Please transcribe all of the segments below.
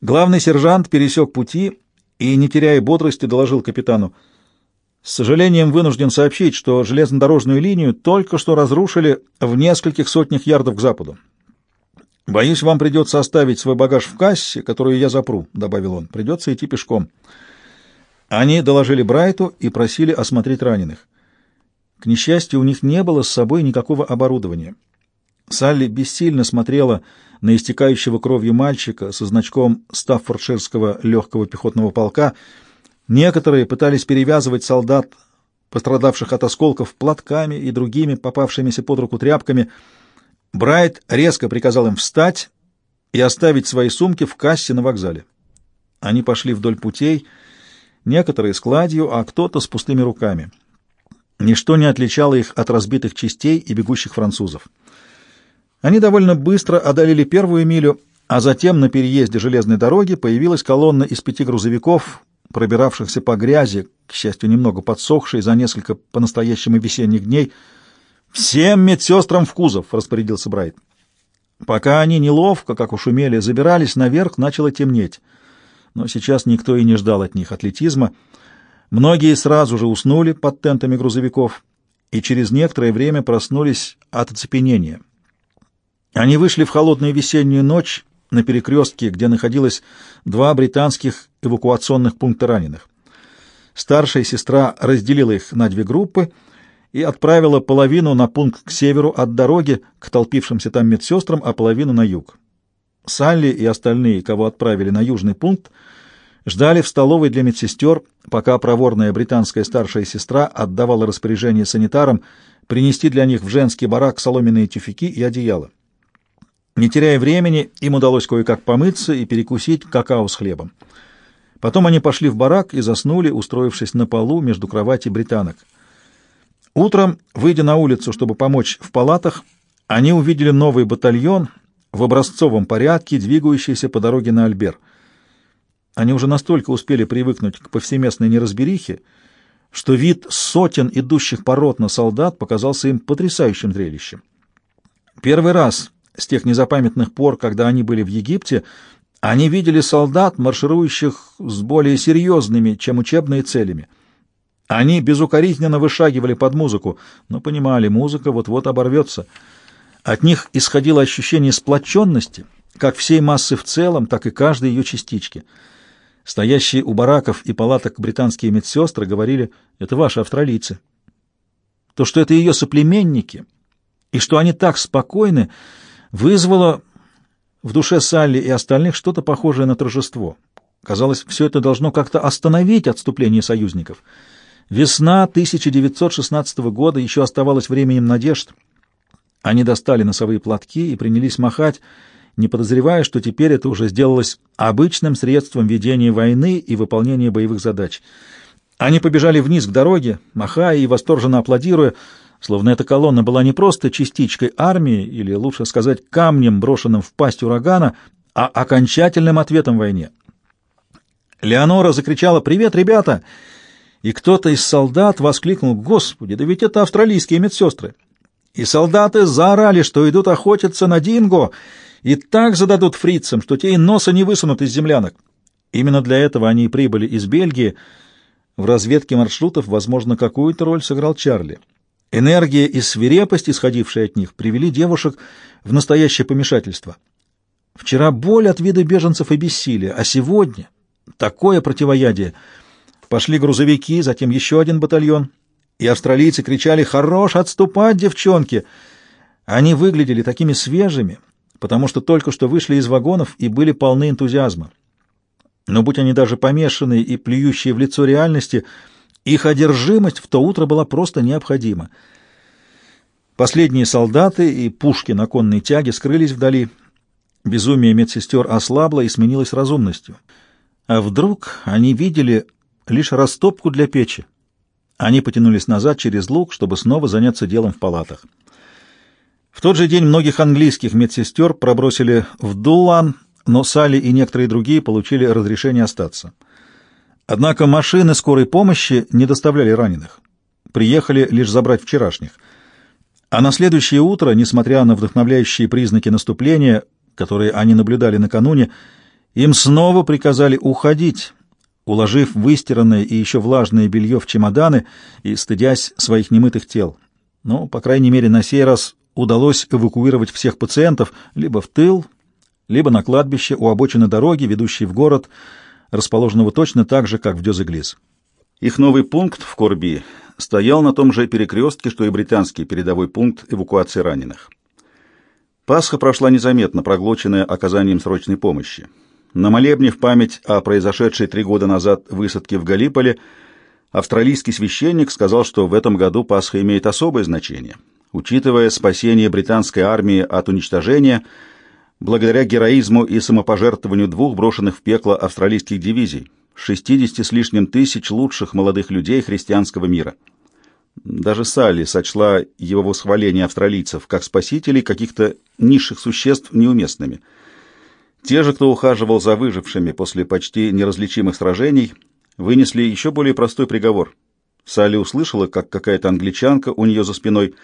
Главный сержант пересек пути и, не теряя бодрости, доложил капитану. С сожалением вынужден сообщить, что железнодорожную линию только что разрушили в нескольких сотнях ярдов к западу. «Боюсь, вам придется оставить свой багаж в кассе, которую я запру», — добавил он. «Придется идти пешком». Они доложили Брайту и просили осмотреть раненых. К несчастью, у них не было с собой никакого оборудования. Салли бессильно смотрела на истекающего кровью мальчика со значком Стаффордширского легкого пехотного полка. Некоторые пытались перевязывать солдат, пострадавших от осколков, платками и другими попавшимися под руку тряпками. Брайт резко приказал им встать и оставить свои сумки в кассе на вокзале. Они пошли вдоль путей, некоторые с кладью, а кто-то с пустыми руками. Ничто не отличало их от разбитых частей и бегущих французов. Они довольно быстро одолели первую милю, а затем на переезде железной дороги появилась колонна из пяти грузовиков, пробиравшихся по грязи, к счастью, немного подсохшей за несколько по-настоящему весенних дней. «Всем медсестрам в кузов!» — распорядился Брайт. Пока они неловко, как уж умели, забирались наверх, начало темнеть. Но сейчас никто и не ждал от них атлетизма. Многие сразу же уснули под тентами грузовиков и через некоторое время проснулись от оцепенения. Они вышли в холодную весеннюю ночь на перекрестке, где находилось два британских эвакуационных пункта раненых. Старшая сестра разделила их на две группы и отправила половину на пункт к северу от дороги к толпившимся там медсестрам, а половину на юг. Салли и остальные, кого отправили на южный пункт, ждали в столовой для медсестер, пока проворная британская старшая сестра отдавала распоряжение санитарам принести для них в женский барак соломенные тюфяки и одеяло. Не теряя времени, им удалось кое-как помыться и перекусить какао с хлебом. Потом они пошли в барак и заснули, устроившись на полу между кровати британок. Утром, выйдя на улицу, чтобы помочь в палатах, они увидели новый батальон в образцовом порядке, двигающийся по дороге на Альбер. Они уже настолько успели привыкнуть к повсеместной неразберихе, что вид сотен идущих поротно солдат показался им потрясающим зрелищем. Первый раз с тех незапамятных пор, когда они были в Египте, они видели солдат, марширующих с более серьезными, чем учебные целями. Они безукоризненно вышагивали под музыку, но понимали, музыка вот-вот оборвется. От них исходило ощущение сплоченности, как всей массы в целом, так и каждой ее частички. Стоящие у бараков и палаток британские медсестры говорили, это ваши австралийцы. То, что это ее соплеменники, и что они так спокойны, вызвало в душе Салли и остальных что-то похожее на торжество. Казалось, все это должно как-то остановить отступление союзников. Весна 1916 года еще оставалась временем надежд. Они достали носовые платки и принялись махать, не подозревая, что теперь это уже сделалось обычным средством ведения войны и выполнения боевых задач. Они побежали вниз к дороге, махая и восторженно аплодируя, словно эта колонна была не просто частичкой армии, или, лучше сказать, камнем, брошенным в пасть урагана, а окончательным ответом войне. Леонора закричала «Привет, ребята!» и кто-то из солдат воскликнул «Господи, да ведь это австралийские медсестры!» И солдаты заорали, что идут охотиться на динго, и так зададут фрицам, что те и носа не высунут из землянок. Именно для этого они и прибыли из Бельгии. В разведке маршрутов, возможно, какую-то роль сыграл Чарли. Энергия и свирепость, исходившие от них, привели девушек в настоящее помешательство. Вчера боль от вида беженцев и бессилия, а сегодня такое противоядие. Пошли грузовики, затем еще один батальон, и австралийцы кричали «Хорош отступать, девчонки!». Они выглядели такими свежими, потому что только что вышли из вагонов и были полны энтузиазма. Но будь они даже помешанные и плюющие в лицо реальности – их одержимость в то утро была просто необходима. Последние солдаты и пушки на конной тяге скрылись вдали. Безумие медсестер ослабло и сменилось разумностью. А вдруг они видели лишь растопку для печи. Они потянулись назад через луг, чтобы снова заняться делом в палатах. В тот же день многих английских медсестер пробросили в Дулан, но Салли и некоторые другие получили разрешение остаться. Однако машины скорой помощи не доставляли раненых. Приехали лишь забрать вчерашних. А на следующее утро, несмотря на вдохновляющие признаки наступления, которые они наблюдали накануне, Им снова приказали уходить, уложив выстиранное и еще влажное белье в чемоданы и стыдясь своих немытых тел. Но, по крайней мере, на сей раз удалось эвакуировать всех пациентов либо в тыл, либо на кладбище у обочины дороги, ведущей в город, расположенного точно так же, как в Дёзеглис. Их новый пункт в Корби стоял на том же перекрестке, что и британский передовой пункт эвакуации раненых. Пасха прошла незаметно, проглоченная оказанием срочной помощи. На молебне в память о произошедшей три года назад высадке в Галиполе австралийский священник сказал, что в этом году Пасха имеет особое значение, учитывая спасение британской армии от уничтожения благодаря героизму и самопожертвованию двух брошенных в пекло австралийских дивизий, 60 с лишним тысяч лучших молодых людей христианского мира. Даже Салли сочла его восхваление австралийцев как спасителей каких-то низших существ неуместными. Те же, кто ухаживал за выжившими после почти неразличимых сражений, вынесли еще более простой приговор. Салли услышала, как какая-то англичанка у нее за спиной,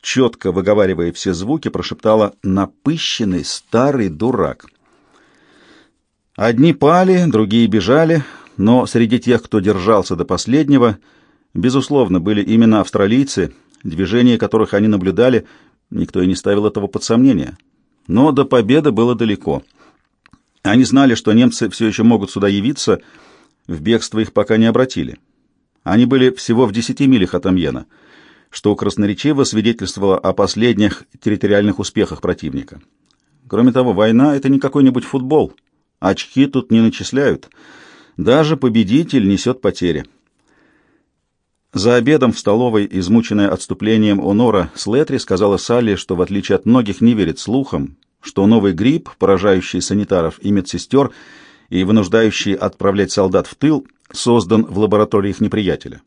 четко выговаривая все звуки, прошептала «напыщенный старый дурак». Одни пали, другие бежали, но среди тех, кто держался до последнего, безусловно, были именно австралийцы, движения которых они наблюдали, никто и не ставил этого под сомнение. Но до победы было далеко. Они знали, что немцы все еще могут сюда явиться, в бегство их пока не обратили. Они были всего в десяти милях от Амьена, что красноречиво свидетельствовало о последних территориальных успехах противника. Кроме того, война — это не какой-нибудь футбол — Очки тут не начисляют. Даже победитель несет потери. За обедом в столовой, измученная отступлением Онора, Слетри сказала Салли, что в отличие от многих не верит слухам, что новый грипп, поражающий санитаров и медсестер и вынуждающий отправлять солдат в тыл, создан в лабораториях неприятеля.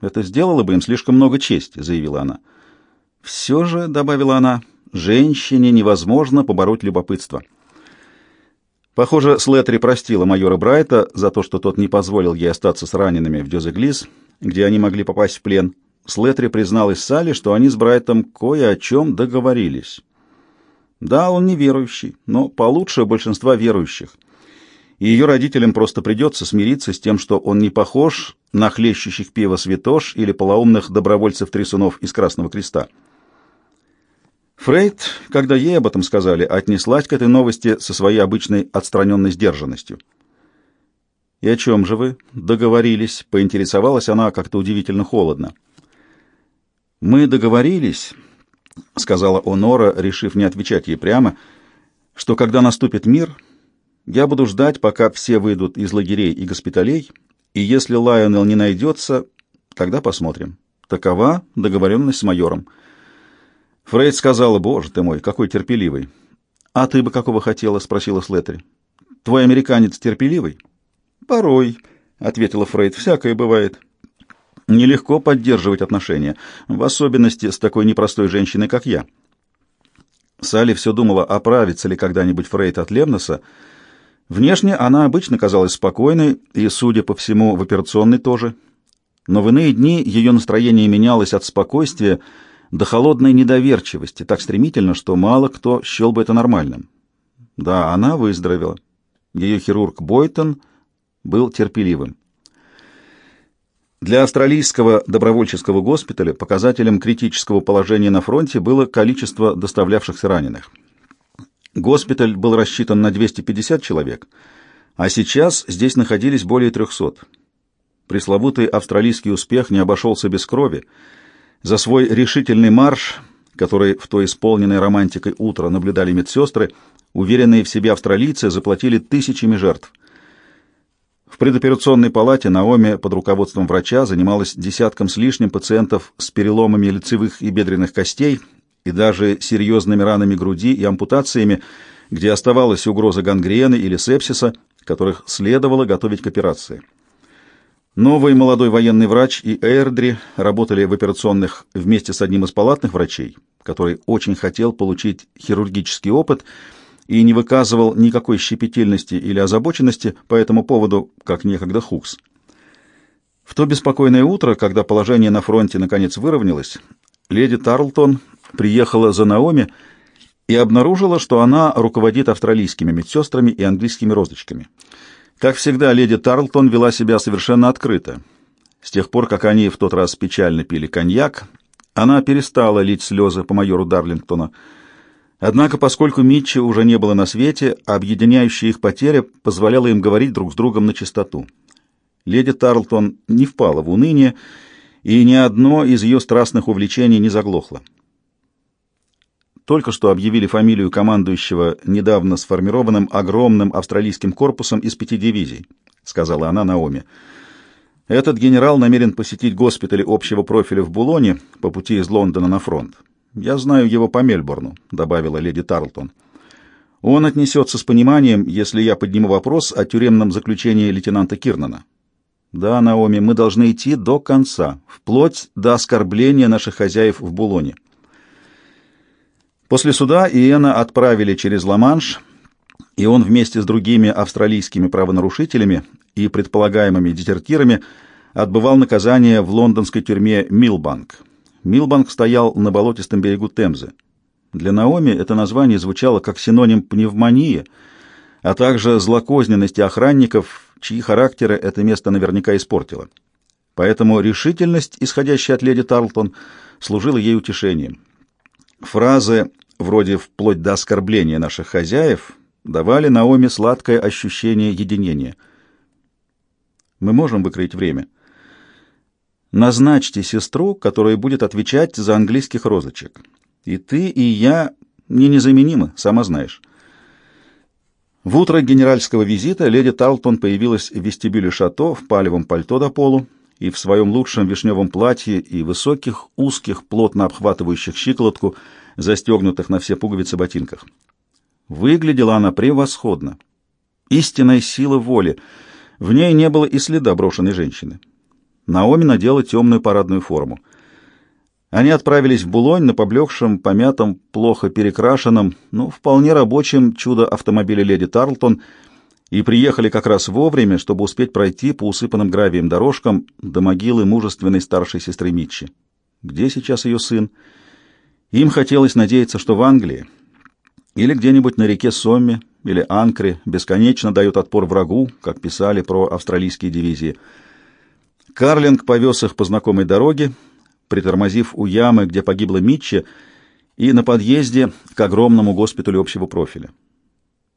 «Это сделало бы им слишком много чести», — заявила она. «Все же», — добавила она, — «женщине невозможно побороть любопытство». Похоже, Слетри простила майора Брайта за то, что тот не позволил ей остаться с ранеными в Дёзеглис, где они могли попасть в плен. Слетри призналась Салли, что они с Брайтом кое о чем договорились. Да, он не верующий, но получше большинства верующих. И ее родителям просто придется смириться с тем, что он не похож на хлещущих пиво святош или полоумных добровольцев-трясунов из Красного Креста. Фрейд, когда ей об этом сказали, отнеслась к этой новости со своей обычной отстраненной сдержанностью. «И о чем же вы договорились?» — поинтересовалась она как-то удивительно холодно. «Мы договорились», — сказала Онора, решив не отвечать ей прямо, — «что когда наступит мир, я буду ждать, пока все выйдут из лагерей и госпиталей, и если Лайонел не найдется, тогда посмотрим. Такова договоренность с майором». Фрейд сказала, «Боже ты мой, какой терпеливый!» «А ты бы какого хотела?» — спросила Слеттери. «Твой американец терпеливый?» «Порой», — ответила Фрейд, — «всякое бывает». «Нелегко поддерживать отношения, в особенности с такой непростой женщиной, как я». Салли все думала, оправится ли когда-нибудь Фрейд от Лемноса. Внешне она обычно казалась спокойной, и, судя по всему, в операционной тоже. Но в иные дни ее настроение менялось от спокойствия до холодной недоверчивости, так стремительно, что мало кто счел бы это нормальным. Да, она выздоровела. Ее хирург Бойтон был терпеливым. Для австралийского добровольческого госпиталя показателем критического положения на фронте было количество доставлявшихся раненых. Госпиталь был рассчитан на 250 человек, а сейчас здесь находились более 300. Пресловутый австралийский успех не обошелся без крови, за свой решительный марш, который в то исполненной романтикой утро наблюдали медсестры, уверенные в себе австралийцы заплатили тысячами жертв. В предоперационной палате Наоми под руководством врача занималась десятком с лишним пациентов с переломами лицевых и бедренных костей и даже серьезными ранами груди и ампутациями, где оставалась угроза гангрены или сепсиса, которых следовало готовить к операции. Новый молодой военный врач и Эйрдри работали в операционных вместе с одним из палатных врачей, который очень хотел получить хирургический опыт и не выказывал никакой щепетильности или озабоченности по этому поводу, как некогда Хукс. В то беспокойное утро, когда положение на фронте наконец выровнялось, леди Тарлтон приехала за Наоми и обнаружила, что она руководит австралийскими медсестрами и английскими розочками. Как всегда, леди Тарлтон вела себя совершенно открыто. С тех пор, как они в тот раз печально пили коньяк, она перестала лить слезы по майору Дарлингтона. Однако, поскольку Митчи уже не было на свете, объединяющая их потеря позволяла им говорить друг с другом на чистоту. Леди Тарлтон не впала в уныние, и ни одно из ее страстных увлечений не заглохло. Только что объявили фамилию командующего недавно сформированным огромным австралийским корпусом из пяти дивизий, сказала она Наоми. Этот генерал намерен посетить госпитали общего профиля в Булоне по пути из Лондона на фронт. Я знаю его по Мельбурну, добавила леди Тарлтон. Он отнесется с пониманием, если я подниму вопрос о тюремном заключении лейтенанта Кирнана. Да, Наоми, мы должны идти до конца, вплоть до оскорбления наших хозяев в Булоне. После суда Иена отправили через Ла-Манш, и он вместе с другими австралийскими правонарушителями и предполагаемыми дезертирами отбывал наказание в лондонской тюрьме Милбанк. Милбанк стоял на болотистом берегу Темзы. Для Наоми это название звучало как синоним пневмонии, а также злокозненности охранников, чьи характеры это место наверняка испортило. Поэтому решительность, исходящая от леди Тарлтон, служила ей утешением. Фразы вроде «вплоть до оскорбления наших хозяев» давали Наоми сладкое ощущение единения. Мы можем выкроить время. Назначьте сестру, которая будет отвечать за английских розочек. И ты, и я не незаменимы, сама знаешь. В утро генеральского визита леди Талтон появилась в вестибюле шато в палевом пальто до полу и в своем лучшем вишневом платье и высоких, узких, плотно обхватывающих щиколотку застегнутых на все пуговицы ботинках. Выглядела она превосходно. Истинная сила воли. В ней не было и следа брошенной женщины. Наоми надела темную парадную форму. Они отправились в Булонь на поблекшем, помятом, плохо перекрашенном, но вполне рабочем чудо-автомобиле леди Тарлтон и приехали как раз вовремя, чтобы успеть пройти по усыпанным гравием дорожкам до могилы мужественной старшей сестры Митчи. Где сейчас ее сын? Им хотелось надеяться, что в Англии или где-нибудь на реке Сомме или Анкре бесконечно дают отпор врагу, как писали про австралийские дивизии. Карлинг повез их по знакомой дороге, притормозив у ямы, где погибла Митча, и на подъезде к огромному госпиталю общего профиля.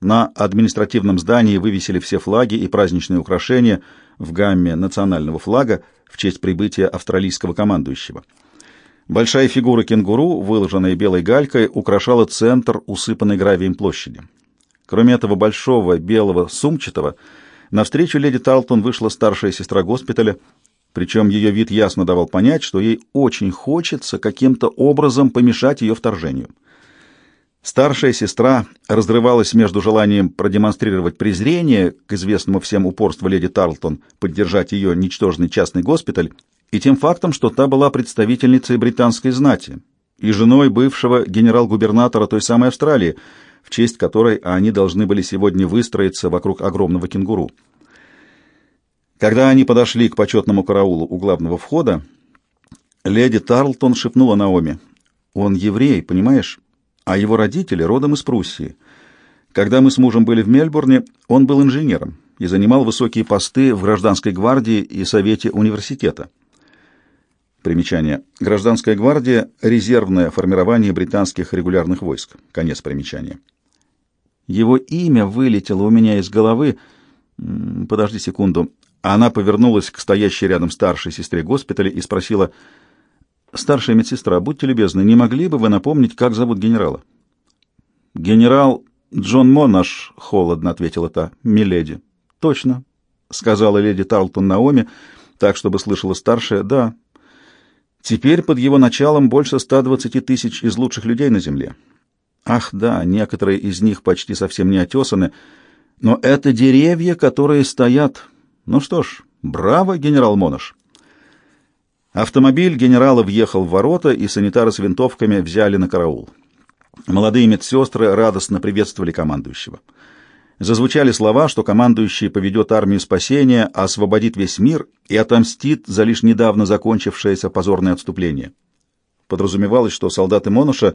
На административном здании вывесили все флаги и праздничные украшения в гамме национального флага в честь прибытия австралийского командующего. Большая фигура кенгуру, выложенная белой галькой, украшала центр усыпанной гравием площади. Кроме этого большого белого сумчатого, навстречу леди Талтон вышла старшая сестра госпиталя, причем ее вид ясно давал понять, что ей очень хочется каким-то образом помешать ее вторжению. Старшая сестра разрывалась между желанием продемонстрировать презрение к известному всем упорству леди Тарлтон поддержать ее ничтожный частный госпиталь и тем фактом, что та была представительницей британской знати и женой бывшего генерал-губернатора той самой Австралии, в честь которой они должны были сегодня выстроиться вокруг огромного кенгуру. Когда они подошли к почетному караулу у главного входа, леди Тарлтон шепнула Наоми, «Он еврей, понимаешь? А его родители родом из Пруссии. Когда мы с мужем были в Мельбурне, он был инженером и занимал высокие посты в гражданской гвардии и совете университета. Примечание. Гражданская гвардия — резервное формирование британских регулярных войск. Конец примечания. Его имя вылетело у меня из головы. Подожди секунду. Она повернулась к стоящей рядом старшей сестре госпиталя и спросила, «Старшая медсестра, будьте любезны, не могли бы вы напомнить, как зовут генерала?» «Генерал Джон Монаш», — холодно ответила та, — «миледи». «Точно», — сказала леди Тарлтон Наоми, так, чтобы слышала старшая, «да, Теперь под его началом больше 120 тысяч из лучших людей на земле. Ах да, некоторые из них почти совсем не отесаны, но это деревья, которые стоят. Ну что ж, браво, генерал Монош. Автомобиль генерала въехал в ворота, и санитары с винтовками взяли на караул. Молодые медсестры радостно приветствовали командующего. Зазвучали слова, что командующий поведет армию спасения, освободит весь мир и отомстит за лишь недавно закончившееся позорное отступление. Подразумевалось, что солдаты Монуша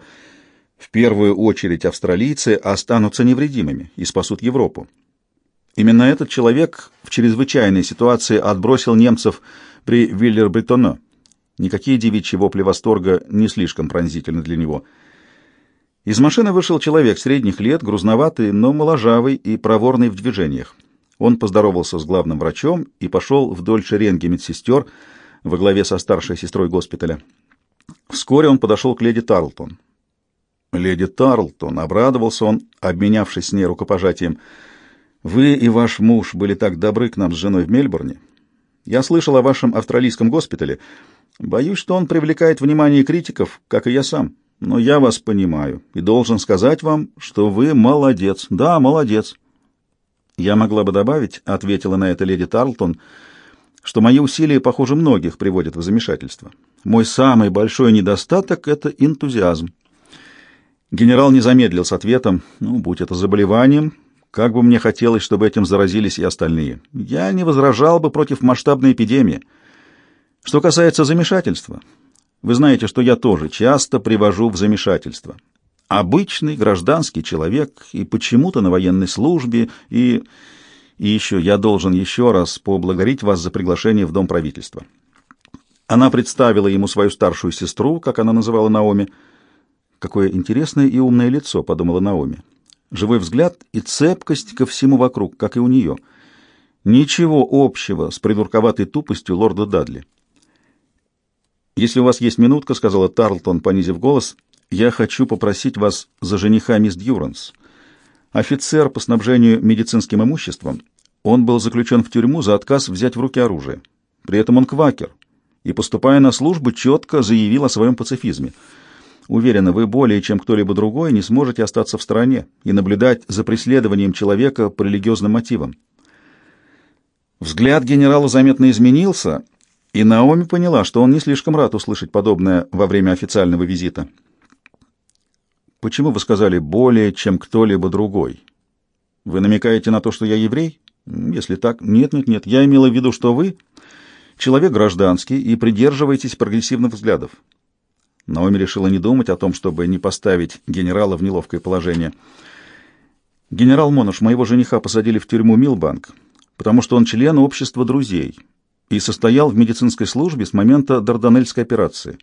в первую очередь австралийцы останутся невредимыми и спасут Европу. Именно этот человек в чрезвычайной ситуации отбросил немцев при Виллер-Бретоно. Никакие девичьи вопли восторга не слишком пронзительны для него. Из машины вышел человек средних лет, грузноватый, но моложавый и проворный в движениях. Он поздоровался с главным врачом и пошел вдоль шеренги медсестер во главе со старшей сестрой госпиталя. Вскоре он подошел к леди Тарлтон. «Леди Тарлтон», — обрадовался он, обменявшись с ней рукопожатием, — «вы и ваш муж были так добры к нам с женой в Мельбурне. Я слышал о вашем австралийском госпитале. Боюсь, что он привлекает внимание критиков, как и я сам. Но я вас понимаю и должен сказать вам, что вы молодец. Да, молодец». «Я могла бы добавить», — ответила на это леди Тарлтон, — «что мои усилия, похоже, многих приводят в замешательство. Мой самый большой недостаток — это энтузиазм. Генерал не замедлил с ответом, ну, будь это заболеванием, как бы мне хотелось, чтобы этим заразились и остальные. Я не возражал бы против масштабной эпидемии. Что касается замешательства, вы знаете, что я тоже часто привожу в замешательство. Обычный гражданский человек и почему-то на военной службе, и... И еще я должен еще раз поблагодарить вас за приглашение в Дом правительства. Она представила ему свою старшую сестру, как она называла Наоми. «Какое интересное и умное лицо», — подумала Наоми. Живой взгляд и цепкость ко всему вокруг, как и у нее. Ничего общего с придурковатой тупостью лорда Дадли. «Если у вас есть минутка», — сказала Тарлтон, понизив голос, — «я хочу попросить вас за жениха мисс Дьюранс. Офицер по снабжению медицинским имуществом. Он был заключен в тюрьму за отказ взять в руки оружие. При этом он квакер, и, поступая на службу, четко заявил о своем пацифизме. Уверена, вы более чем кто-либо другой не сможете остаться в стороне и наблюдать за преследованием человека по религиозным мотивам. Взгляд генерала заметно изменился, и Наоми поняла, что он не слишком рад услышать подобное во время официального визита. «Почему вы сказали «более чем кто-либо другой»? Вы намекаете на то, что я еврей? Если так, нет-нет-нет, я имела в виду, что вы человек гражданский и придерживаетесь прогрессивных взглядов. Наоми решила не думать о том, чтобы не поставить генерала в неловкое положение. Генерал Монош, моего жениха посадили в тюрьму Милбанк, потому что он член общества друзей и состоял в медицинской службе с момента Дарданельской операции.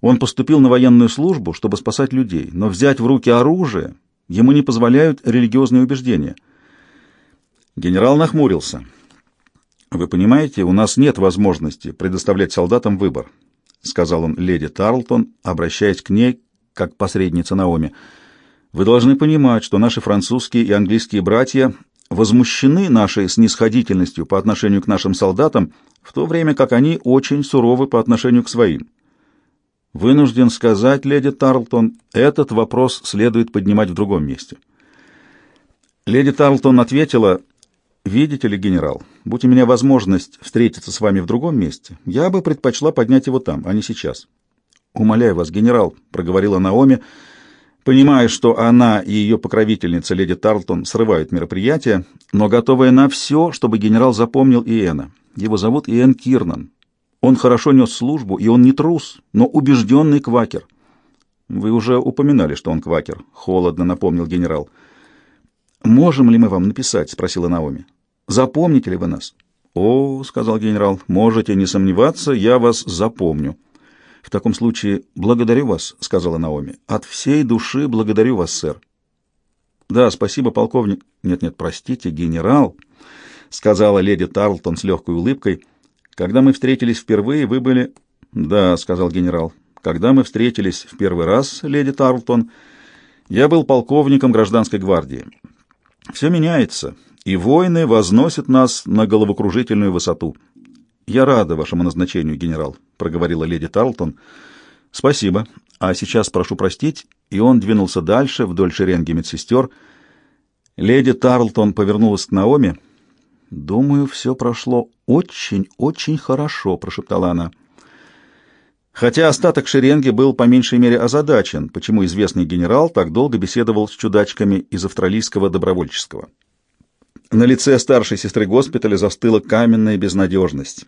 Он поступил на военную службу, чтобы спасать людей, но взять в руки оружие ему не позволяют религиозные убеждения. Генерал нахмурился. «Вы понимаете, у нас нет возможности предоставлять солдатам выбор», — сказал он леди Тарлтон, обращаясь к ней как посредница Наоми. «Вы должны понимать, что наши французские и английские братья возмущены нашей снисходительностью по отношению к нашим солдатам, в то время как они очень суровы по отношению к своим. Вынужден сказать, леди Тарлтон, этот вопрос следует поднимать в другом месте». Леди Тарлтон ответила, «Видите ли, генерал, будь у меня возможность встретиться с вами в другом месте, я бы предпочла поднять его там, а не сейчас». «Умоляю вас, генерал», — проговорила Наоми, понимая, что она и ее покровительница, леди Тарлтон, срывают мероприятие, но готовая на все, чтобы генерал запомнил Иэна. Его зовут Иэн Кирнан. Он хорошо нес службу, и он не трус, но убежденный квакер. «Вы уже упоминали, что он квакер», — холодно напомнил генерал. «Можем ли мы вам написать?» — спросила Наоми. Запомните ли вы нас? О, сказал генерал, можете не сомневаться, я вас запомню. В таком случае благодарю вас, сказала Наоми. От всей души благодарю вас, сэр. Да, спасибо, полковник. Нет, нет, простите, генерал, сказала леди Тарлтон с легкой улыбкой. Когда мы встретились впервые, вы были... Да, сказал генерал. Когда мы встретились в первый раз, леди Тарлтон, я был полковником гражданской гвардии. Все меняется, и войны возносят нас на головокружительную высоту. Я рада вашему назначению, генерал, проговорила леди Тарлтон. Спасибо. А сейчас прошу простить, и он двинулся дальше вдоль шеренги медсестер. Леди Тарлтон повернулась к Наоми. Думаю, все прошло очень-очень хорошо, прошептала она. Хотя остаток шеренги был по меньшей мере озадачен, почему известный генерал так долго беседовал с чудачками из австралийского добровольческого. На лице старшей сестры госпиталя застыла каменная безнадежность.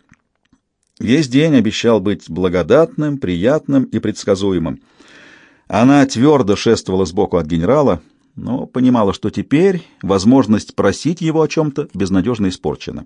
Весь день обещал быть благодатным, приятным и предсказуемым. Она твердо шествовала сбоку от генерала, но понимала, что теперь возможность просить его о чем-то безнадежно испорчена.